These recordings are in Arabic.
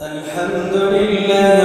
الحمد لله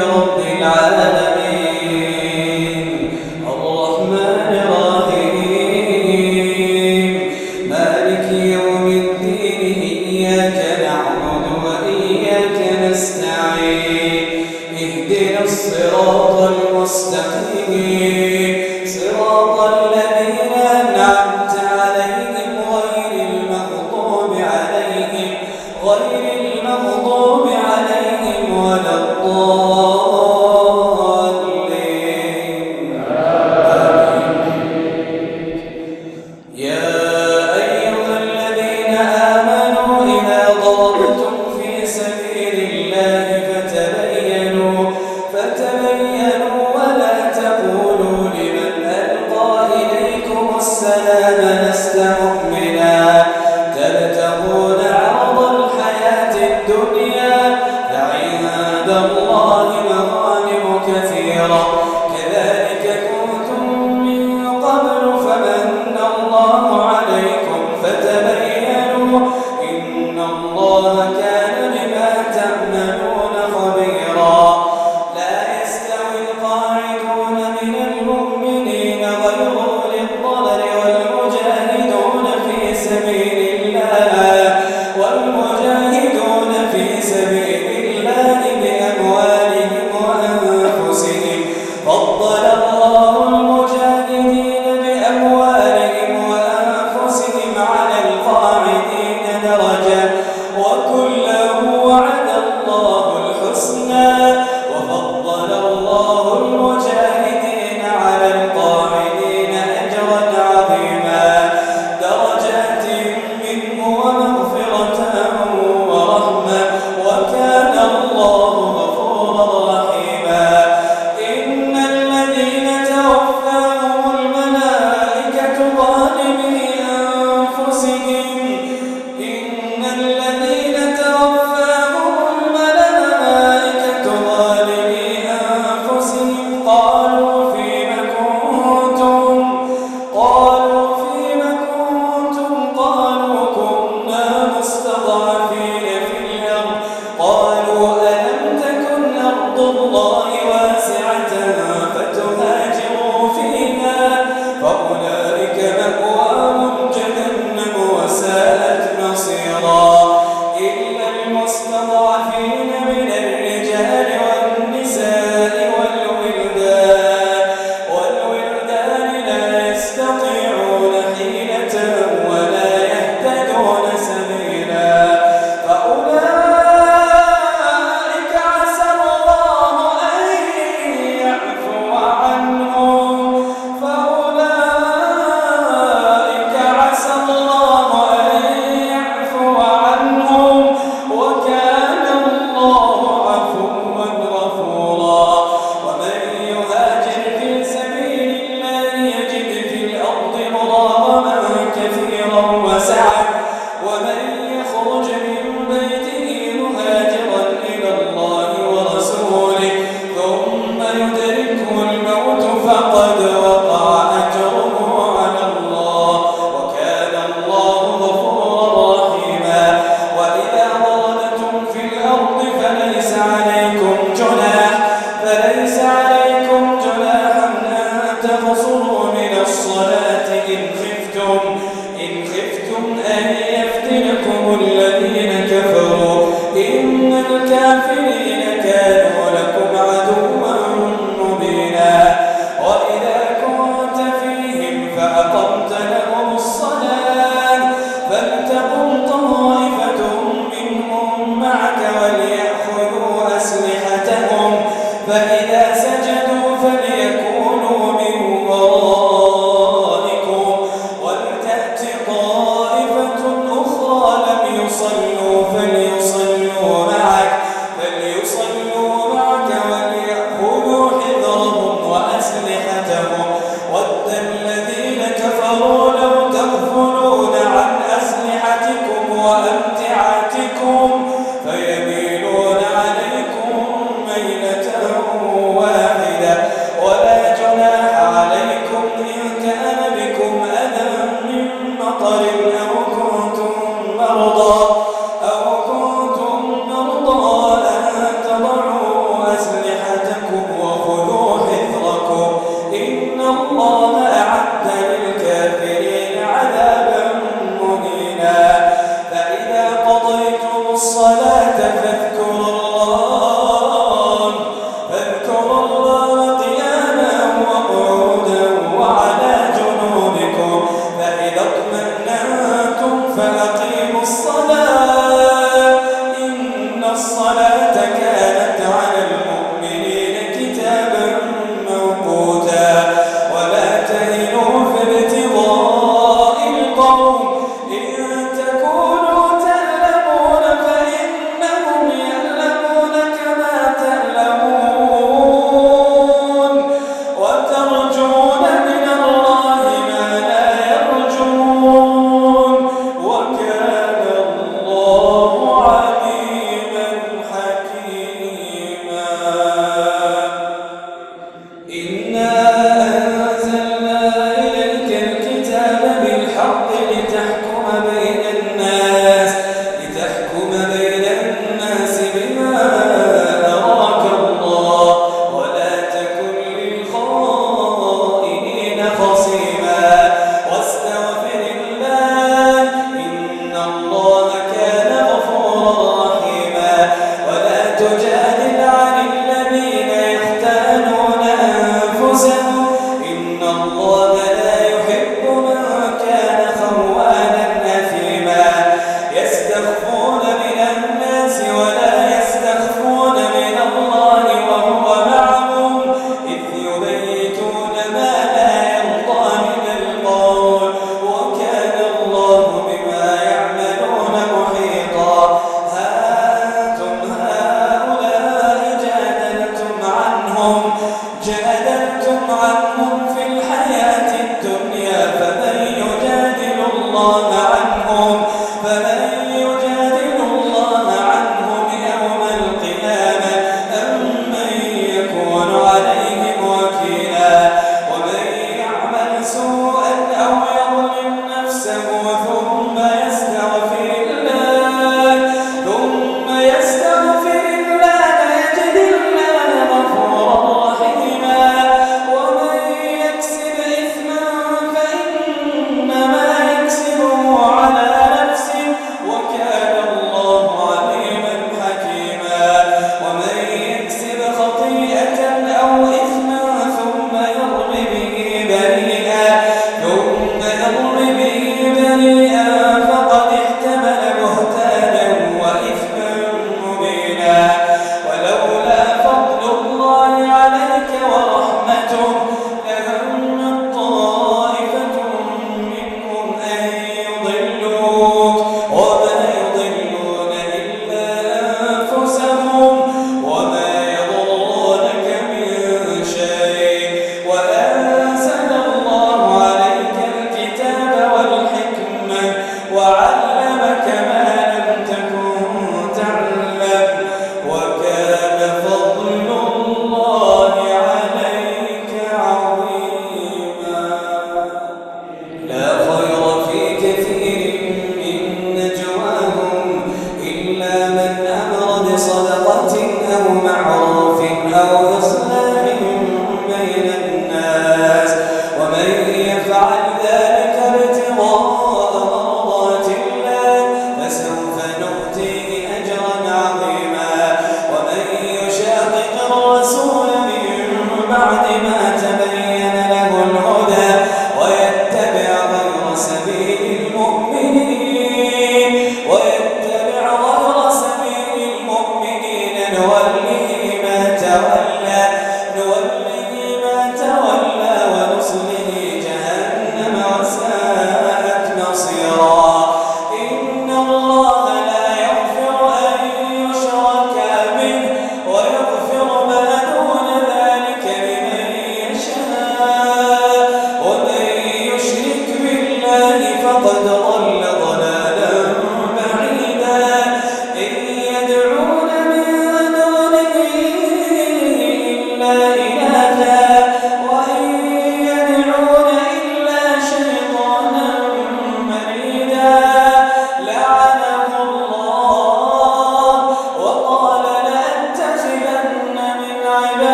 فليصلوا معك فليصلوا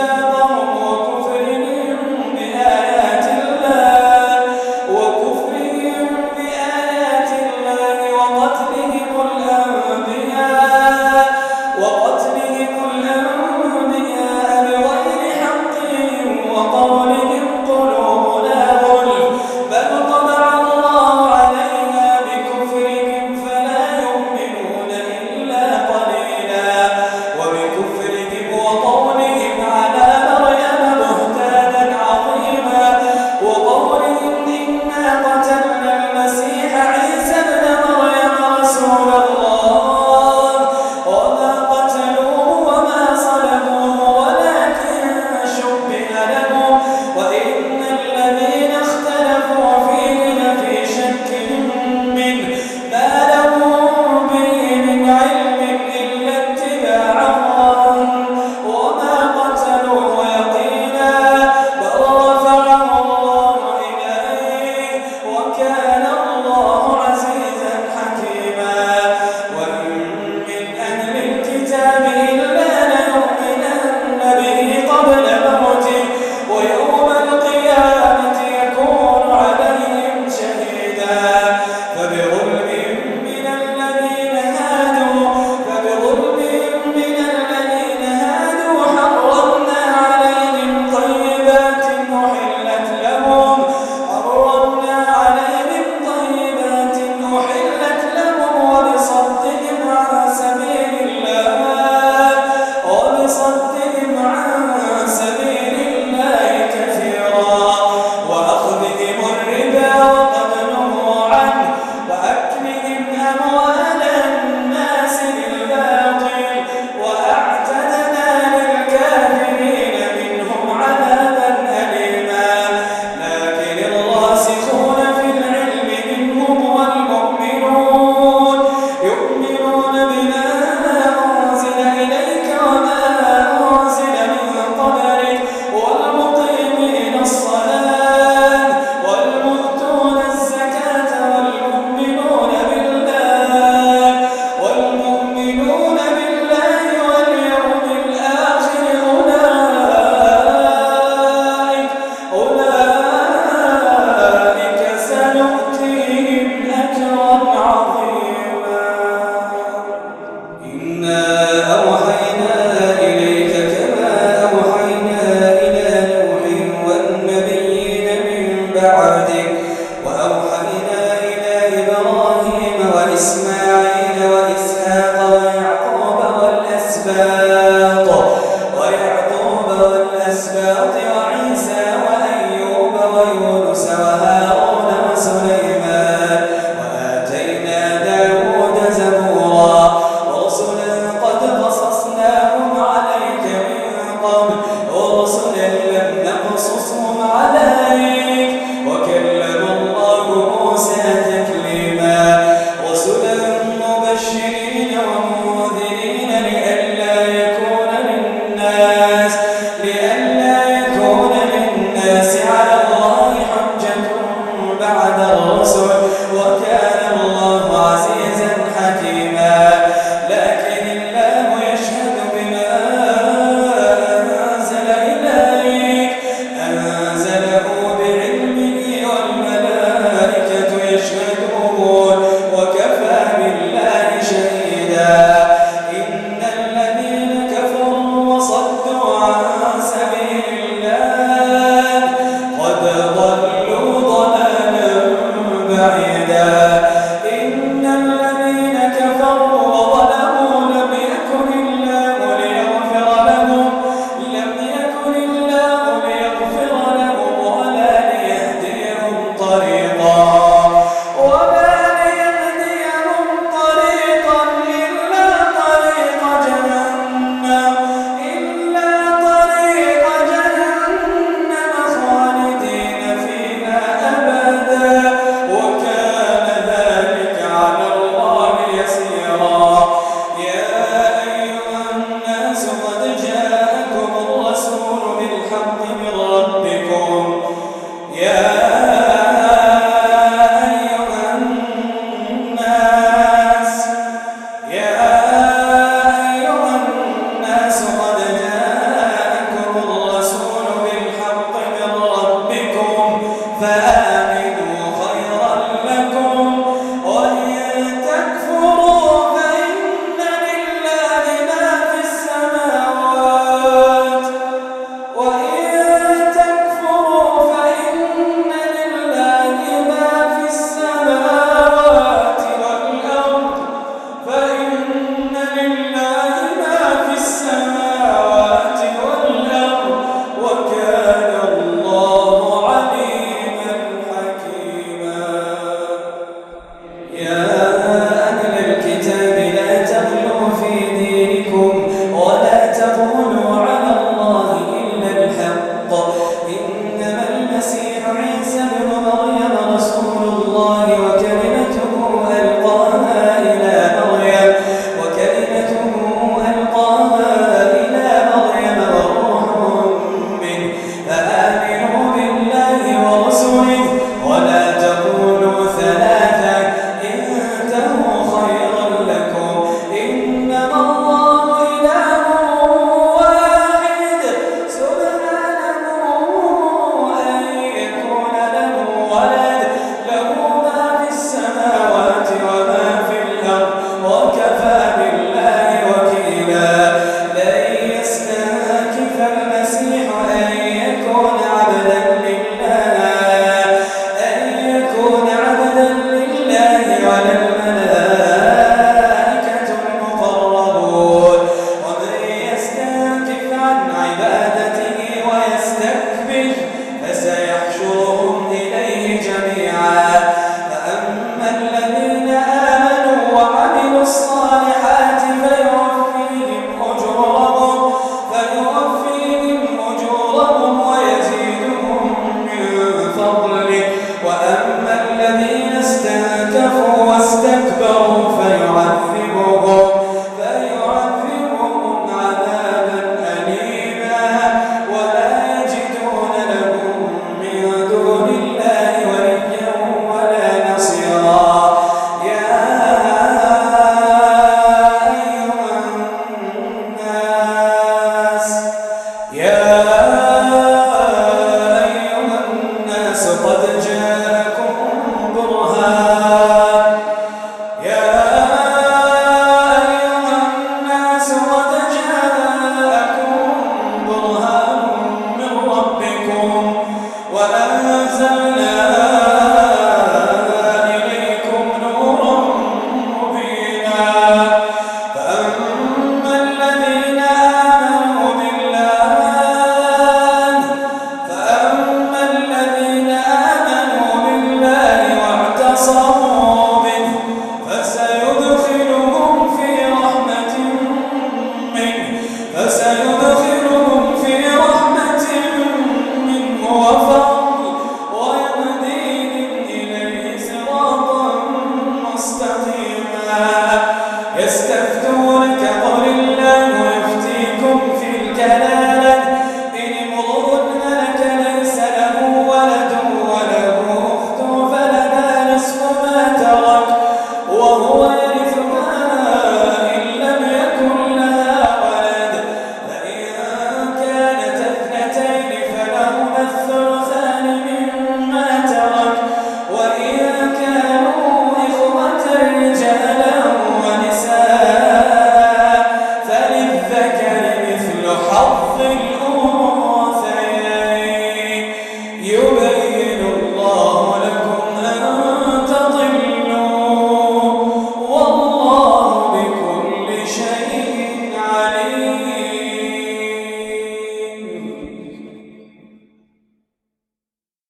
الأسباط